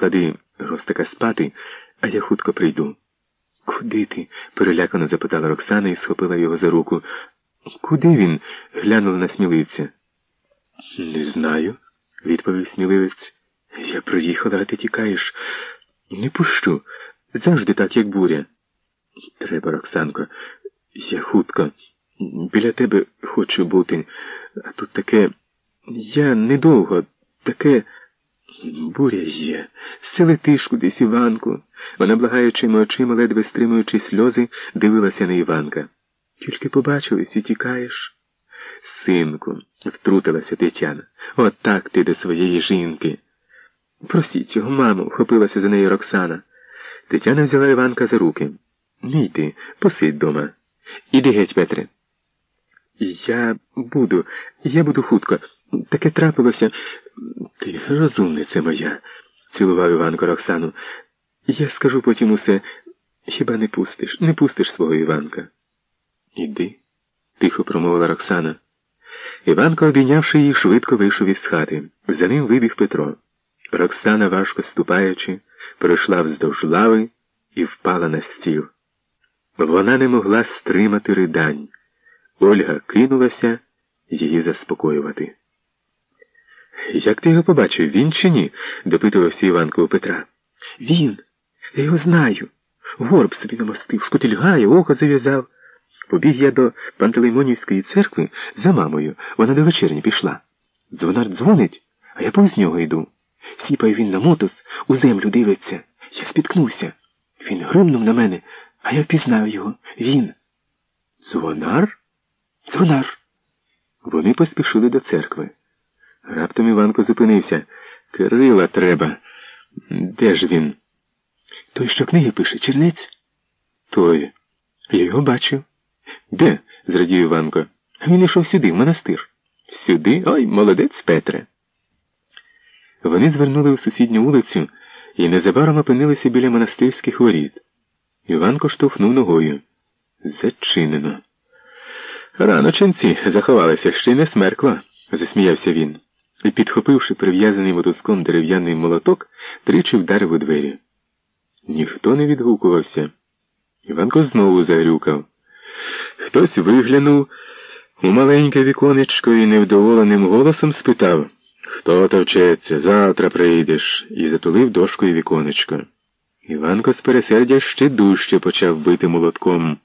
клади Ростика спати, а я хутко прийду. Куди ти? перелякано запитала Роксана і схопила його за руку. Куди він? глянула на сміливця. Не знаю, відповів сміливець. Я проїхала, а ти тікаєш. Не пущу. Завжди так, як буря. Треба, Роксанко, я хутко. Біля тебе хочу бути, а тут таке. Я недовго, таке. Буря є. Селетиш кудись Іванку. Вона, благаючими очима, ледве стримуючи сльози, дивилася на Іванка. Тільки побачились і тікаєш. Синку, втрутилася Тетяна. От так ти до своєї жінки. Просіть його, мамо, вхопилася за нею Роксана. Тетяна взяла Іванка за руки. Не йди, посидь дома. Іди геть, Петре. Я буду, я буду хутко. Таке трапилося. Ти розумниця моя, цілував Іванко Роксану. Я скажу потім усе. Хіба не пустиш, не пустиш свого Іванка? Іди, тихо промовила Роксана. Іванко, обійнявши її, швидко вийшов із хати. За ним вибіг Петро. Роксана, важко ступаючи, пройшла вздовж лави і впала на стіл. Вона не могла стримати ридань. Ольга кинулася її заспокоювати. Як ти його побачив, він чи ні? допитувався Іванко у Петра. Він. Я його знаю. Горб собі намостив, шкутильгає, око зав'язав. Побіг я до Пантелеймонівської церкви за мамою. Вона до вечерні пішла. Дзвонар дзвонить, а я повз нього йду. Сіпає він на мотос, у землю дивиться. Я спіткнувся. Він гримнув на мене, а я впізнав його. Він. Дзвонар? Дзвонар. Вони поспішили до церкви. Раптом Іванко зупинився. Кирила треба. Де ж він? Той, що книги пише, чернець? Той. Я його бачив. Де? зрадів Іванко. Він йшов сюди, в монастир. Сюди? Ой, молодець Петре. Вони звернули у сусідню вулицю і незабаром опинилися біля монастирських воріт. Іванко штовхнув ногою. Зачинено. Рано ченці заховалися, ще й не смеркло, засміявся він. І, підхопивши прив'язаний мотузком дерев'яний молоток, тричі вдарив у двері. Ніхто не відгукувався. Іванко знову загрюкав. Хтось виглянув у маленьке віконечко і невдоволеним голосом спитав Хто товчеться, завтра прийдеш, і затулив дошкою віконечко. Іванко з пересердя ще дужче почав бити молотком.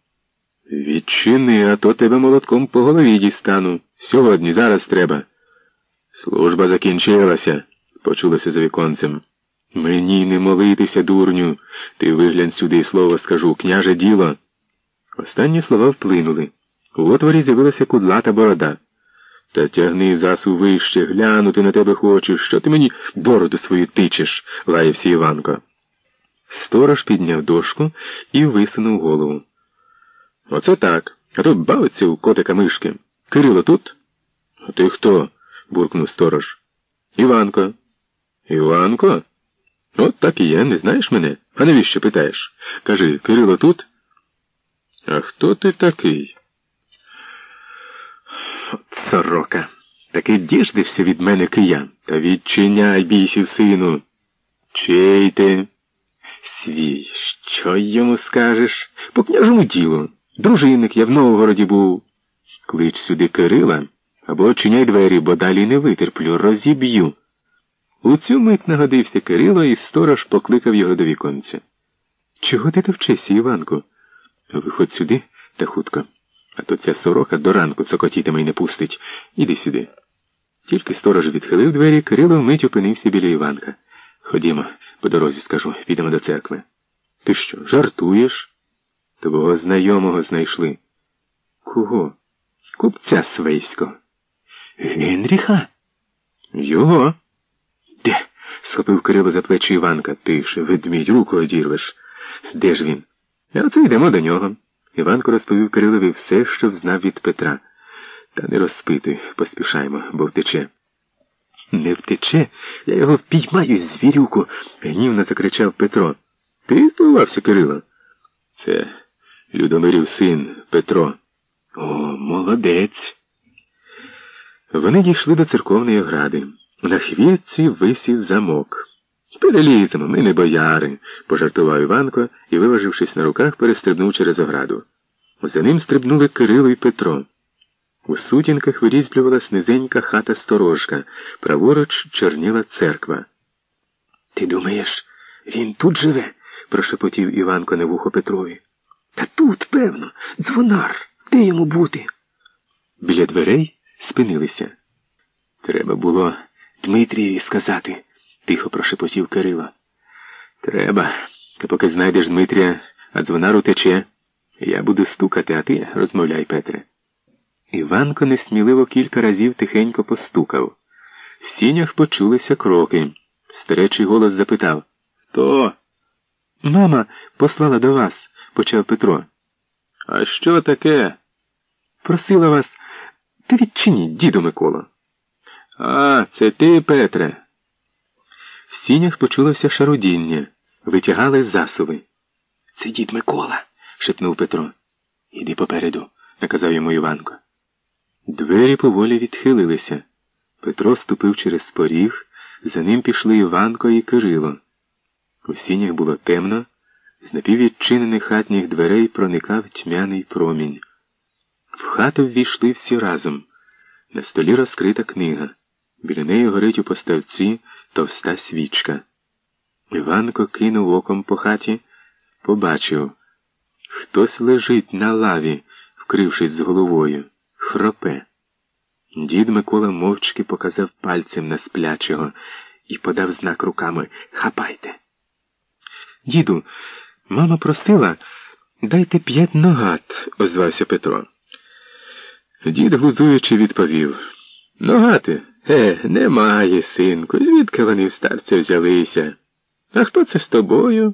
Відчини, а то тебе молотком по голові дістану. Сьогодні, зараз треба. Служба закінчилася, почулося за віконцем. Мені не молитися, дурню. Ти виглянь сюди слово скажу, княже діло. Останні слова вплинули. У отворі з'явилася кудлата борода. Та тягни засу вище, глянути на тебе хочу, що ти мені бороду свою тичеш, лаявся Іванко. Сторож підняв дошку і висунув голову. Оце так. А то бавиться у котика мишки. Кирило тут? А ти хто? Буркнув сторож. Іванко. Іванко? От так і є, не знаєш мене? А навіщо питаєш? Кажи, Кирило тут? А хто ти такий? Сорока. Таки діждився від мене киян. Та відчиняй бійсів, сину. Чий ти? Свій, що йому скажеш? По княжому ділу. Дружинник я в Новгороді був. Клич сюди Кирила або очиняй двері, бо далі не витерплю, розіб'ю. У цю мить нагодився Кирило, і сторож покликав його до віконця. Чого ти товчишся, Іванку? Виходь сюди та хутко. А то ця сорока до ранку цокотітиме й не пустить. Іди сюди. Тільки сторож відхилив двері, Кирило вмить опинився біля Іванка. Ходімо, по дорозі скажу, підемо до церкви. Ти що, жартуєш? Твого знайомого знайшли. Кого? Купця свейського. Генріха? Його? Де? схопив Кирило за плечі Іванка. Тише, ведмідь, руку одірвеш. Де ж він? А оце йдемо до нього. Іванко розповів Кирилові все, що знав від Петра. Та не розпитуй, поспішаймо, бо втече. Не втече, я його впіймаю, звірюку, гнівно закричав Петро. Ти здивувався, Кирило? Це Людомирів син Петро. О, молодець. Вони дійшли до церковної огради. На хвіртці висів замок. Переліземо, ми не бояри, пожартував Іванко і, виважившись на руках, перестрибнув через ограду. За ним стрибнули Кирило і Петро. У сутінках вирізблювалась низенька хата сторожка, праворуч чорніла церква. Ти думаєш, він тут живе? прошепотів Іванко на вухо Петрові. Та тут, певно, дзвонар. Де йому бути? Біля дверей спинилися. Треба було Дмитрієві сказати, тихо прошепотів Кирило. Треба. Та поки знайдеш Дмитрія, а дзвонар утече. Я буду стукати, а ти розмовляй, Петре. Іванко несміливо кілька разів тихенько постукав. В сінях почулися кроки. Старечий голос запитав Хто? Мама послала до вас, почав Петро. А що таке? Просила вас, та відчиніть, діду Миколо. А, це ти, Петре. В сінях почулося шарудіння, витягали засуви. Це дід Микола, шепнув Петро. Іди попереду, наказав йому Іванко. Двері поволі відхилилися. Петро ступив через поріг, за ним пішли Іванко і Кирило. У сінях було темно, з напіввідчинених хатніх дверей проникав тьмяний промінь. В хату ввійшли всі разом. На столі розкрита книга. Біля неї горить у поставці товста свічка. Іванко кинув оком по хаті, побачив. Хтось лежить на лаві, вкрившись з головою, хропе. Дід Микола мовчки показав пальцем на сплячого і подав знак руками Хапайте. Діду, мама просила, дайте п'ять ногат, озвався Петро. Дід, глузуючи, відповів. Ногати? Е, немає, синку. Звідки вони в старця взялися? А хто це з тобою?